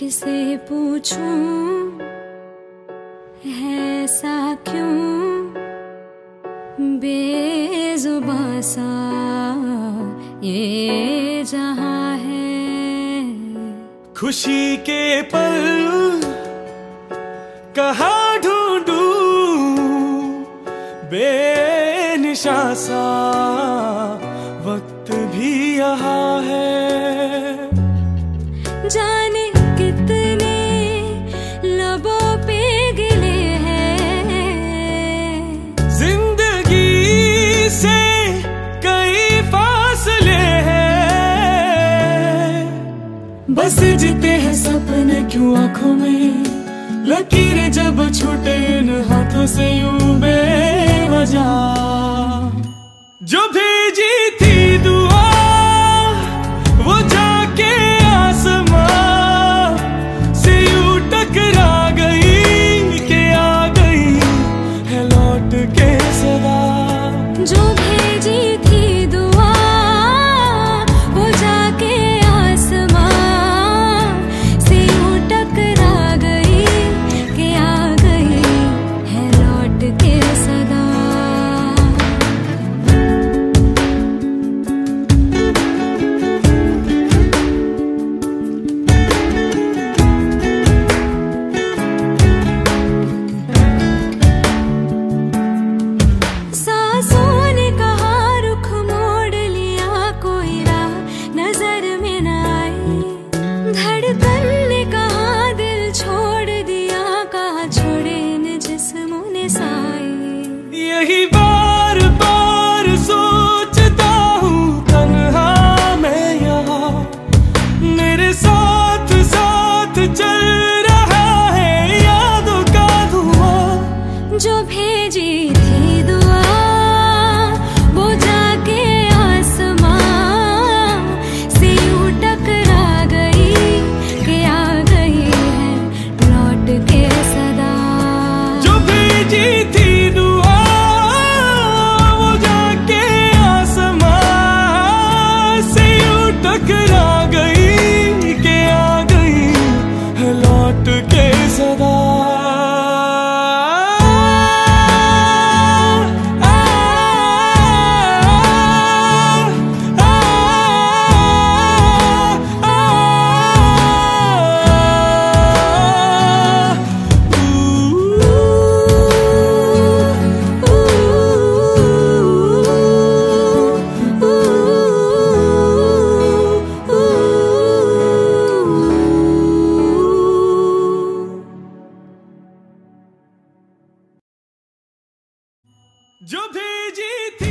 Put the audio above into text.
किसे पूछूँ? ऐसा क्यों? बेजुबा सा ये जहाँ है। खुशी के पल कहा ढूंढू? बेनिशा सा वक्त भी यहाँ है। बस जीते हैं सपने क्यों आँखों में? लकीरें जब छूटे इन हाथों से यूँ बेवजह। जो भेजी थी दुआ, वो जाके से यूँ टकरा गई के आ गई है लौट के सदा। जो भेजी थी जो भेजी थी दुआ, वो जाके आसमां से यूँ टकरा गई कि आ गई है लौट के सदा। जो भेजी थी दुआ, वो जाके आसमां से यूँ टकरा गई के आ गई है लौट के सदा। जो भेजी थी